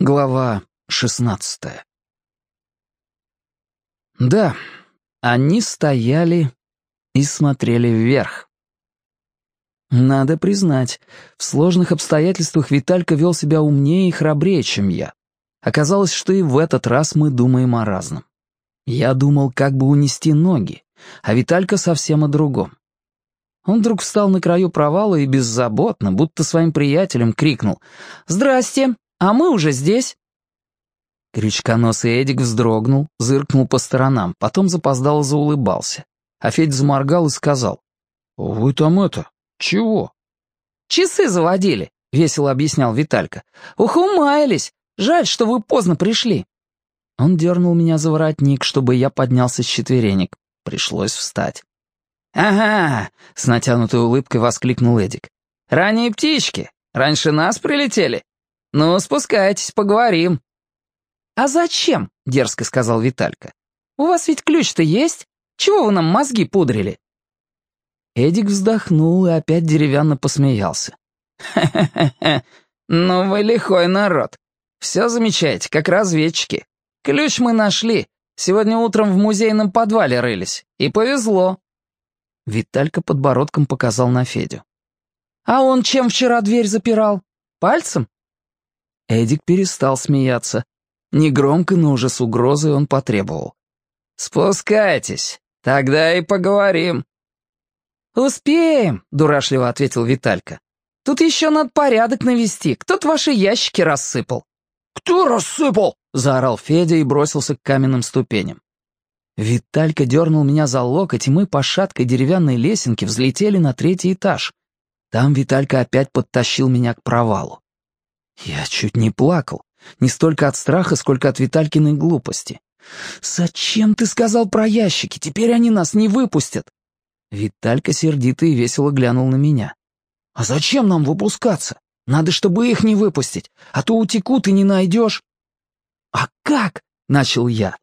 Глава шестнадцатая Да, они стояли и смотрели вверх. Надо признать, в сложных обстоятельствах Виталька вел себя умнее и храбрее, чем я. Оказалось, что и в этот раз мы думаем о разном. Я думал, как бы унести ноги, а Виталька совсем о другом. Он вдруг встал на краю провала и беззаботно, будто своим приятелям, крикнул «Здрасте, а мы уже здесь». Крючконосый Эдик вздрогнул, зыркнул по сторонам, потом запоздало заулыбался. А Федь заморгал и сказал «Вы там это, чего?» «Часы заводили», — весело объяснял Виталька. «Ух, умаялись! Жаль, что вы поздно пришли». Он дернул меня за воротник, чтобы я поднялся с четверенек. Пришлось встать. «Ага!» — с натянутой улыбкой воскликнул Эдик. «Ранние птички! Раньше нас прилетели! Ну, спускайтесь, поговорим!» «А зачем?» — дерзко сказал Виталька. «У вас ведь ключ-то есть? Чего вы нам мозги пудрили?» Эдик вздохнул и опять деревянно посмеялся. «Хе-хе-хе, ну вы лихой народ. Все замечаете, как разведчики. Ключ мы нашли. Сегодня утром в музейном подвале рылись. И повезло. Виталька подбородком показал на Федю. «А он чем вчера дверь запирал? Пальцем?» Эдик перестал смеяться. Негромко, но уже с угрозой он потребовал. «Спускайтесь, тогда и поговорим». «Успеем», — дурашливо ответил Виталька. «Тут еще надо порядок навести. Кто-то ваши ящики рассыпал». «Кто рассыпал?» — заорал Федя и бросился к каменным ступеням. Виталька дернул меня за локоть, и мы по шаткой деревянной лесенке взлетели на третий этаж. Там Виталька опять подтащил меня к провалу. Я чуть не плакал, не столько от страха, сколько от Виталькиной глупости. «Зачем ты сказал про ящики? Теперь они нас не выпустят!» Виталька сердито и весело глянул на меня. «А зачем нам выпускаться? Надо, чтобы их не выпустить, а то утекут и не найдешь». «А как?» — начал я.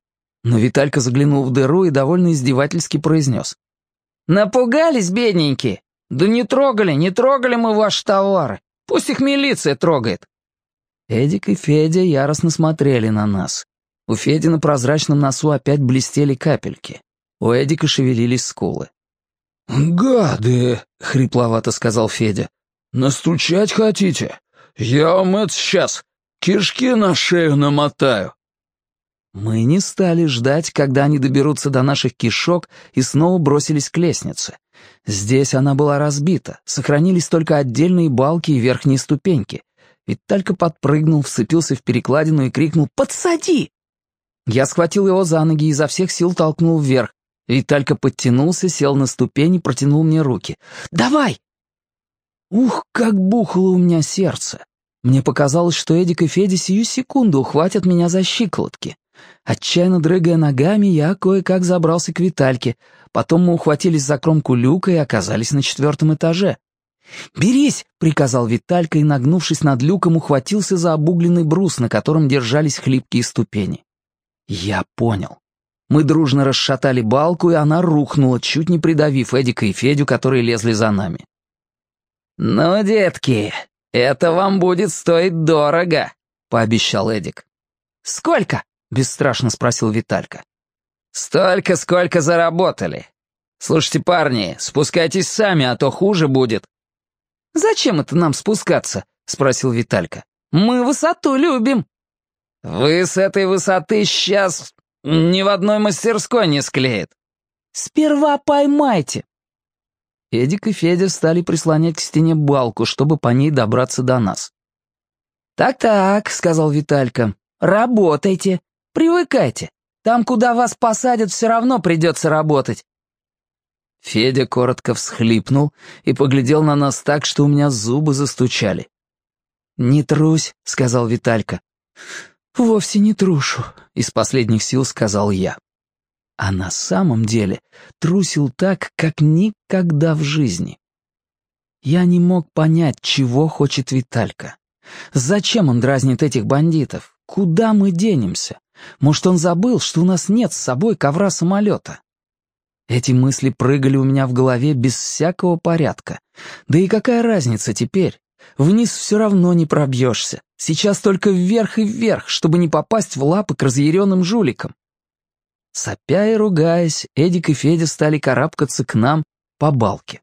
Но Виталька заглянул в дыру и довольно издевательски произнес. «Напугались, бедненькие? Да не трогали, не трогали мы ваши товары. Пусть их милиция трогает». Эдик и Федя яростно смотрели на нас. У Феди на прозрачном носу опять блестели капельки. У Эдика шевелились скулы. «Гады!» — хрипловато сказал Федя. «Настучать хотите? Я вам это сейчас кишки на шею намотаю». Мы не стали ждать, когда они доберутся до наших кишок и снова бросились к лестнице. Здесь она была разбита, сохранились только отдельные балки и верхние ступеньки. Виталька подпрыгнул, вцепился в перекладину и крикнул «Подсади!». Я схватил его за ноги и изо всех сил толкнул вверх. Виталька подтянулся, сел на ступень и протянул мне руки. «Давай!» Ух, как бухало у меня сердце! Мне показалось, что Эдик и Федя сию секунду ухватят меня за щиколотки. Отчаянно дрыгая ногами, я кое-как забрался к Витальке. Потом мы ухватились за кромку люка и оказались на четвертом этаже. «Берись!» — приказал Виталька и, нагнувшись над люком, ухватился за обугленный брус, на котором держались хлипкие ступени. Я понял. Мы дружно расшатали балку, и она рухнула, чуть не придавив Эдика и Федю, которые лезли за нами. «Ну, детки, это вам будет стоить дорого», — пообещал Эдик. «Сколько?» — бесстрашно спросил Виталька. «Столько, сколько заработали. Слушайте, парни, спускайтесь сами, а то хуже будет». «Зачем это нам спускаться?» — спросил Виталька. «Мы высоту любим». «Вы с этой высоты сейчас ни в одной мастерской не склеит». «Сперва поймайте». Эдик и Федя стали прислонять к стене балку, чтобы по ней добраться до нас. «Так-так», — сказал Виталька, — «работайте. Привыкайте. Там, куда вас посадят, все равно придется работать». Федя коротко всхлипнул и поглядел на нас так, что у меня зубы застучали. «Не трусь», — сказал Виталька. «Вовсе не трушу», — из последних сил сказал я. А на самом деле трусил так, как никогда в жизни. Я не мог понять, чего хочет Виталька. Зачем он дразнит этих бандитов? Куда мы денемся? Может, он забыл, что у нас нет с собой ковра-самолета? Эти мысли прыгали у меня в голове без всякого порядка. Да и какая разница теперь? Вниз все равно не пробьешься. Сейчас только вверх и вверх, чтобы не попасть в лапы к разъяренным жуликам. Сопя и ругаясь, Эдик и Федя стали карабкаться к нам по балке.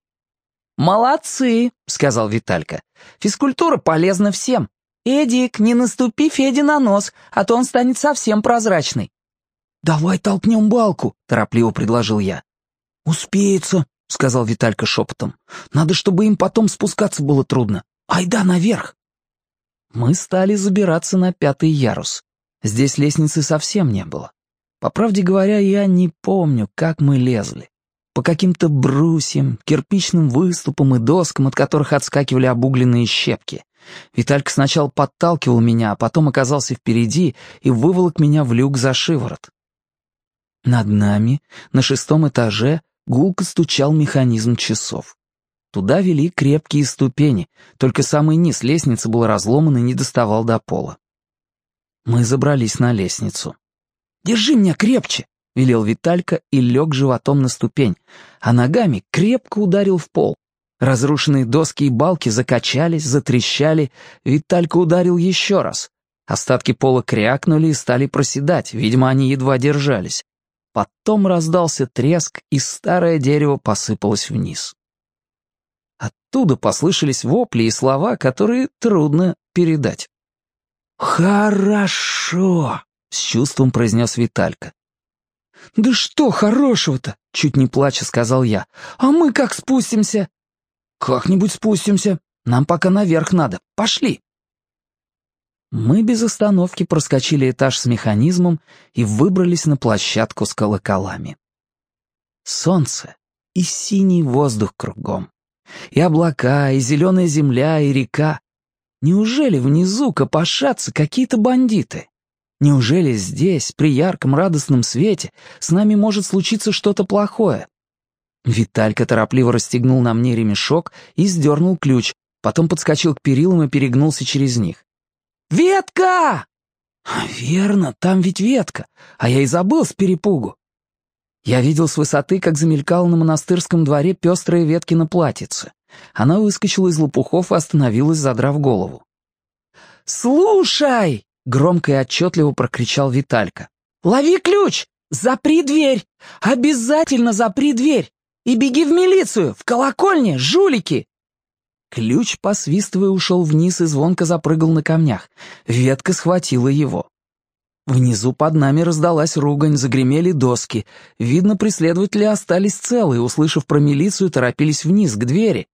«Молодцы!» — сказал Виталька. «Физкультура полезна всем. Эдик, не наступи Феде на нос, а то он станет совсем прозрачный». «Давай толкнем балку», — торопливо предложил я. «Успеется», — сказал Виталька шепотом. «Надо, чтобы им потом спускаться было трудно. Айда наверх!» Мы стали забираться на пятый ярус. Здесь лестницы совсем не было. По правде говоря, я не помню, как мы лезли. По каким-то брусьям, кирпичным выступам и доскам, от которых отскакивали обугленные щепки. Виталька сначала подталкивал меня, а потом оказался впереди и выволок меня в люк за шиворот. Над нами, на шестом этаже, гулко стучал механизм часов. Туда вели крепкие ступени, только самый низ лестницы был разломан и не доставал до пола. Мы забрались на лестницу. «Держи меня крепче!» — велел Виталька и лег животом на ступень, а ногами крепко ударил в пол. Разрушенные доски и балки закачались, затрещали, Виталька ударил еще раз. Остатки пола крякнули и стали проседать, видимо, они едва держались. Потом раздался треск, и старое дерево посыпалось вниз. Оттуда послышались вопли и слова, которые трудно передать. «Хорошо!» — с чувством произнес Виталька. «Да что хорошего-то?» — чуть не плача сказал я. «А мы как спустимся?» «Как-нибудь спустимся. Нам пока наверх надо. Пошли!» Мы без остановки проскочили этаж с механизмом и выбрались на площадку с колоколами. Солнце и синий воздух кругом. И облака, и зеленая земля, и река. Неужели внизу копошатся какие-то бандиты? Неужели здесь, при ярком радостном свете, с нами может случиться что-то плохое? Виталька торопливо расстегнул на мне ремешок и сдернул ключ, потом подскочил к перилам и перегнулся через них. «Ветка!» «Верно, там ведь ветка, а я и забыл с перепугу». Я видел с высоты, как замелькала на монастырском дворе пестрая ветки на платьице. Она выскочила из лопухов и остановилась, задрав голову. «Слушай!» Громко и отчетливо прокричал Виталька. «Лови ключ! Запри дверь! Обязательно запри дверь! И беги в милицию! В колокольне! Жулики!» Ключ, посвистывая, ушел вниз и звонко запрыгал на камнях. Ветка схватила его. Внизу под нами раздалась ругань, загремели доски. Видно, преследователи остались целы, услышав про милицию, торопились вниз, к двери.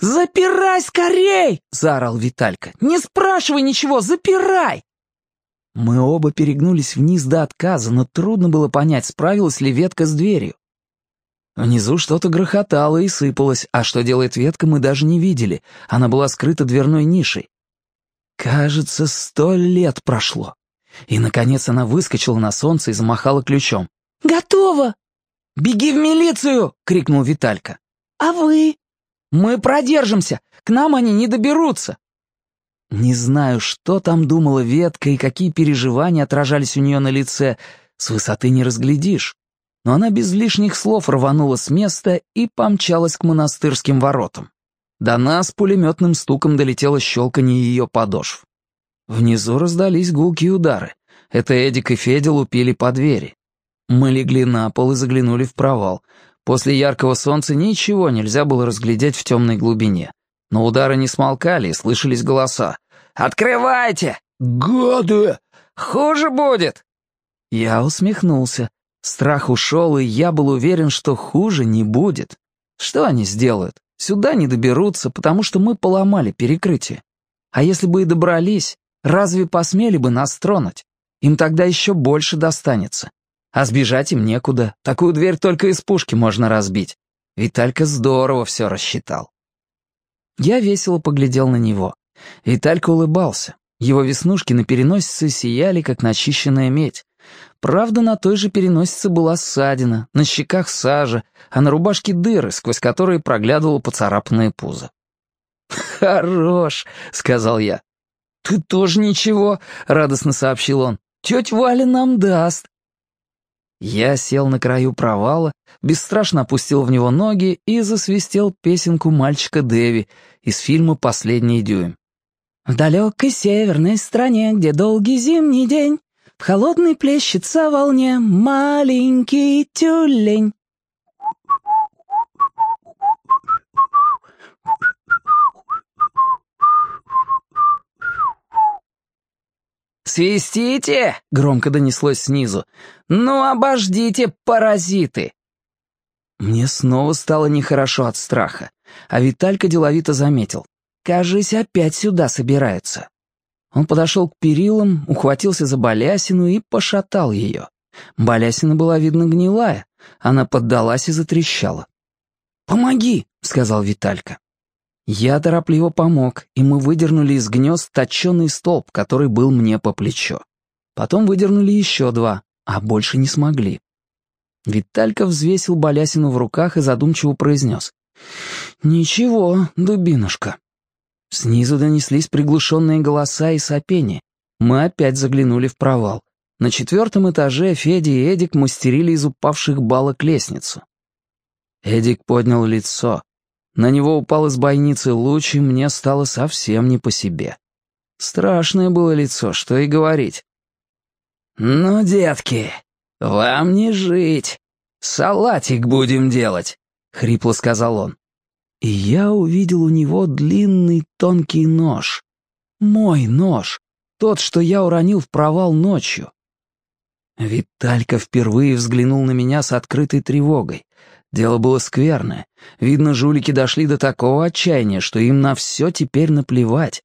«Запирай скорей!» — заорал Виталька. «Не спрашивай ничего, запирай!» Мы оба перегнулись вниз до отказа, но трудно было понять, справилась ли ветка с дверью. Внизу что-то грохотало и сыпалось, а что делает ветка, мы даже не видели. Она была скрыта дверной нишей. Кажется, сто лет прошло. И, наконец, она выскочила на солнце и замахала ключом. «Готово!» «Беги в милицию!» — крикнул Виталька. «А вы?» «Мы продержимся! К нам они не доберутся!» Не знаю, что там думала ветка и какие переживания отражались у нее на лице. С высоты не разглядишь. Но она без лишних слов рванула с места и помчалась к монастырским воротам. До нас пулеметным стуком долетело щелканье ее подошв. Внизу раздались гулкие удары. Это Эдик и Федя лупили по двери. Мы легли на пол и заглянули в провал. После яркого солнца ничего нельзя было разглядеть в темной глубине. Но удары не смолкали и слышались голоса. «Открывайте!» «Гады!» «Хуже будет!» Я усмехнулся. Страх ушел, и я был уверен, что хуже не будет. Что они сделают? Сюда не доберутся, потому что мы поломали перекрытие. А если бы и добрались, разве посмели бы нас тронуть? Им тогда еще больше достанется. А сбежать им некуда. Такую дверь только из пушки можно разбить. Виталька здорово все рассчитал. Я весело поглядел на него. Виталька улыбался. Его веснушки на переносице сияли, как начищенная медь. Правда, на той же переносице была ссадина, на щеках сажа, а на рубашке дыры, сквозь которые проглядывало поцарапанное пузо. «Хорош», — сказал я. «Ты тоже ничего», — радостно сообщил он. «Тетя Валя нам даст». Я сел на краю провала, бесстрашно опустил в него ноги и засвистел песенку мальчика Дэви из фильма «Последний дюйм». В далекой северной стране, где долгий зимний день, В холодной плещется волне маленький тюлень. «Свистите!» — громко донеслось снизу. «Ну, обождите, паразиты!» Мне снова стало нехорошо от страха, а Виталька деловито заметил. «Кажись, опять сюда собираются». Он подошел к перилам, ухватился за балясину и пошатал ее. Балясина была, видно, гнилая. Она поддалась и затрещала. «Помоги!» — сказал Виталька. Я торопливо помог, и мы выдернули из гнезд точеный столб, который был мне по плечо. Потом выдернули еще два, а больше не смогли. Виталька взвесил балясину в руках и задумчиво произнес. «Ничего, дубинушка». Снизу донеслись приглушенные голоса и сопения. Мы опять заглянули в провал. На четвертом этаже Федя и Эдик мастерили из упавших балок лестницу. Эдик поднял лицо. На него упал из бойницы луч, и мне стало совсем не по себе. Страшное было лицо, что и говорить. «Ну, детки, вам не жить. Салатик будем делать», — хрипло сказал он. И я увидел у него длинный тонкий нож. Мой нож. Тот, что я уронил в провал ночью. Виталька впервые взглянул на меня с открытой тревогой. Дело было скверное. Видно, жулики дошли до такого отчаяния, что им на все теперь наплевать.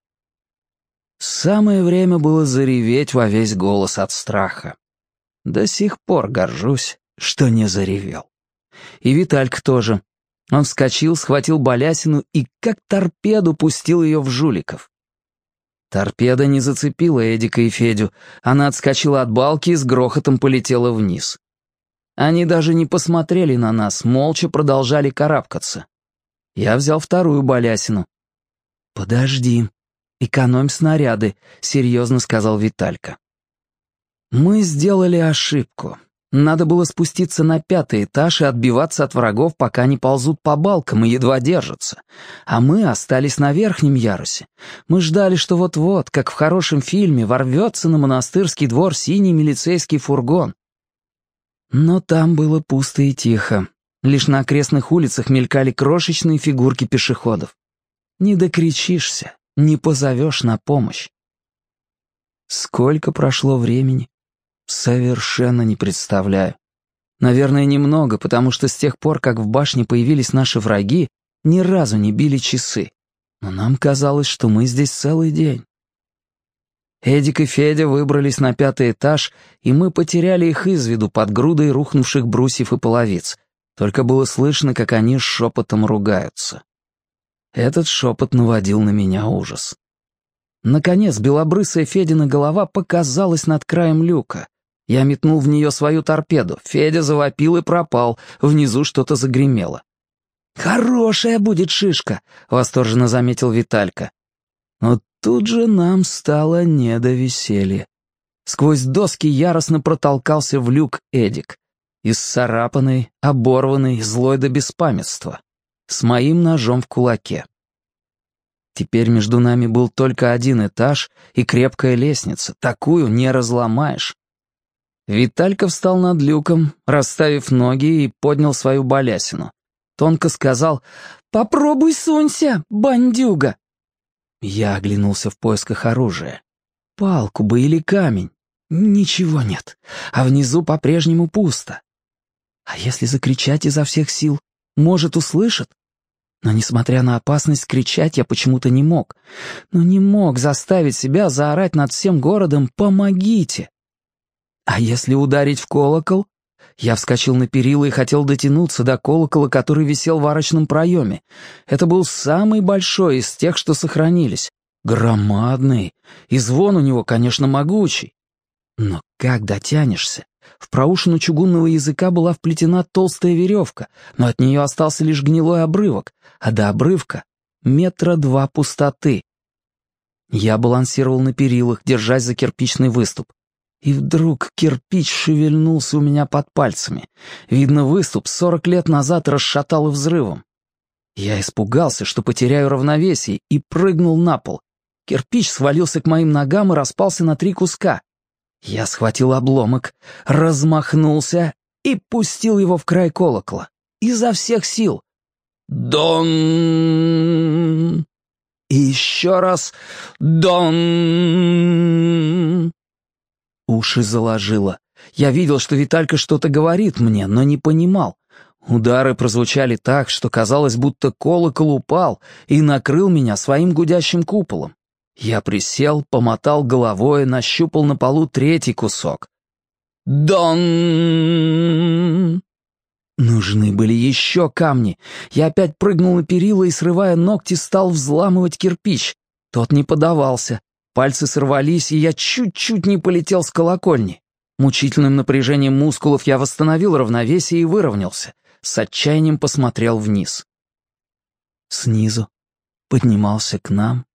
Самое время было зареветь во весь голос от страха. До сих пор горжусь, что не заревел. И Виталька тоже. Он вскочил, схватил балясину и как торпеду пустил ее в жуликов. Торпеда не зацепила Эдика и Федю. Она отскочила от балки и с грохотом полетела вниз. Они даже не посмотрели на нас, молча продолжали карабкаться. Я взял вторую балясину. «Подожди, экономь снаряды», — серьезно сказал Виталька. Мы сделали ошибку. Надо было спуститься на пятый этаж и отбиваться от врагов, пока они ползут по балкам и едва держатся. А мы остались на верхнем ярусе. Мы ждали, что вот-вот, как в хорошем фильме, ворвется на монастырский двор синий милицейский фургон. Но там было пусто и тихо. Лишь на окрестных улицах мелькали крошечные фигурки пешеходов. Не докричишься, не позовешь на помощь. Сколько прошло времени? Совершенно не представляю. Наверное, немного, потому что с тех пор, как в башне появились наши враги, ни разу не били часы. Но нам казалось, что мы здесь целый день. Эдик и Федя выбрались на пятый этаж, и мы потеряли их из виду под грудой рухнувших брусьев и половиц. Только было слышно, как они шепотом ругаются. Этот шепот наводил на меня ужас. Наконец, белобрысая Федина голова показалась над краем люка. Я метнул в нее свою торпеду. Федя завопил и пропал. Внизу что-то загремело. «Хорошая будет шишка», — восторженно заметил Виталька. Но тут же нам стало не до веселья. Сквозь доски яростно протолкался в люк Эдик. Исцарапанный, оборванный, злой до беспамятства. С моим ножом в кулаке. Теперь между нами был только один этаж и крепкая лестница. Такую не разломаешь. Виталька встал над люком, расставив ноги и поднял свою балясину. Тонко сказал «Попробуй сунься, бандюга!» Я оглянулся в поисках оружия. Палку бы или камень. Ничего нет. А внизу по-прежнему пусто. А если закричать изо всех сил, может, услышат? Но, несмотря на опасность, кричать я почему-то не мог. Но не мог заставить себя заорать над всем городом «Помогите!». А если ударить в колокол? Я вскочил на перила и хотел дотянуться до колокола, который висел в арочном проеме. Это был самый большой из тех, что сохранились. Громадный. И звон у него, конечно, могучий. Но как дотянешься? В проушину чугунного языка была вплетена толстая веревка, но от нее остался лишь гнилой обрывок, а до обрывка — метра два пустоты. Я балансировал на перилах, держась за кирпичный выступ. И вдруг кирпич шевельнулся у меня под пальцами. Видно, выступ сорок лет назад расшатал взрывом. Я испугался, что потеряю равновесие, и прыгнул на пол. Кирпич свалился к моим ногам и распался на три куска. Я схватил обломок, размахнулся и пустил его в край колокола. Изо всех сил. Дон! И еще раз Дон! Уши заложило. Я видел, что Виталька что-то говорит мне, но не понимал. Удары прозвучали так, что казалось, будто колокол упал и накрыл меня своим гудящим куполом. Я присел, помотал головой, нащупал на полу третий кусок. Дон! Нужны были еще камни. Я опять прыгнул на перила и, срывая ногти, стал взламывать кирпич. Тот не подавался. Пальцы сорвались, и я чуть-чуть не полетел с колокольни. Мучительным напряжением мускулов я восстановил равновесие и выровнялся. С отчаянием посмотрел вниз. Снизу поднимался к нам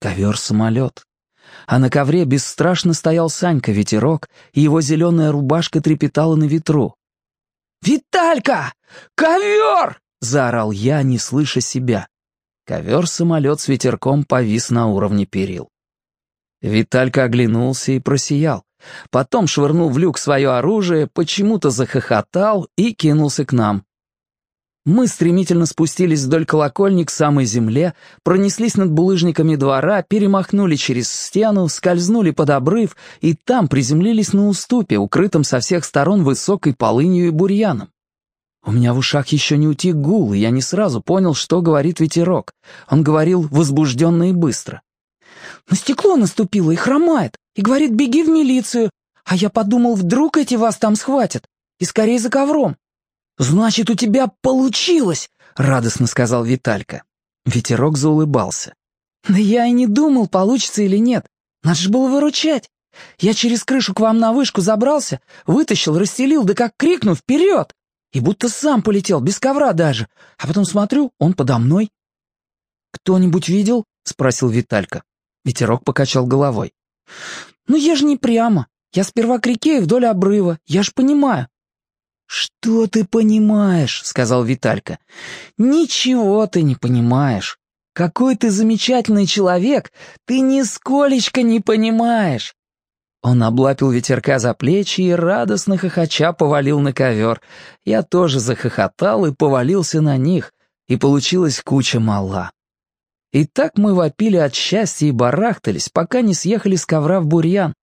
ковер-самолет. А на ковре бесстрашно стоял Санька-ветерок, и его зеленая рубашка трепетала на ветру. «Виталька! Ковер!» — заорал я, не слыша себя. Ковер-самолет с ветерком повис на уровне перил. Виталька оглянулся и просиял. Потом швырнул в люк свое оружие, почему-то захохотал и кинулся к нам. Мы стремительно спустились вдоль колокольни к самой земле, пронеслись над булыжниками двора, перемахнули через стену, скользнули под обрыв и там приземлились на уступе, укрытом со всех сторон высокой полынью и бурьяном. У меня в ушах еще не утих гул, и я не сразу понял, что говорит ветерок. Он говорил возбужденно и быстро. На стекло наступило и хромает, и говорит, беги в милицию. А я подумал, вдруг эти вас там схватят. И скорее за ковром. «Значит, у тебя получилось!» — радостно сказал Виталька. Ветерок заулыбался. «Да я и не думал, получится или нет. Надо же было выручать. Я через крышу к вам на вышку забрался, вытащил, расстелил, да как крикну «Вперед!» И будто сам полетел, без ковра даже. А потом смотрю, он подо мной. «Кто-нибудь видел?» — спросил Виталька. Ветерок покачал головой. «Ну я же не прямо. Я сперва к реке и вдоль обрыва. Я ж понимаю». «Что ты понимаешь?» — сказал Виталька. «Ничего ты не понимаешь. Какой ты замечательный человек, ты нисколечко не понимаешь». Он облапил ветерка за плечи и радостно хохоча повалил на ковер. Я тоже захохотал и повалился на них, и получилась куча мала. И так мы вопили от счастья и барахтались, пока не съехали с ковра в бурьян.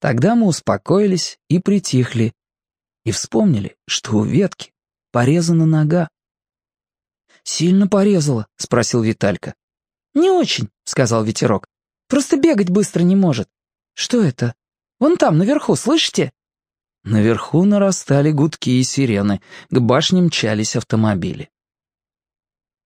Тогда мы успокоились и притихли. И вспомнили, что у ветки порезана нога. «Сильно порезала?» — спросил Виталька. «Не очень», — сказал ветерок. «Просто бегать быстро не может. Что это? Вон там, наверху, слышите?» Наверху нарастали гудки и сирены, к башне мчались автомобили.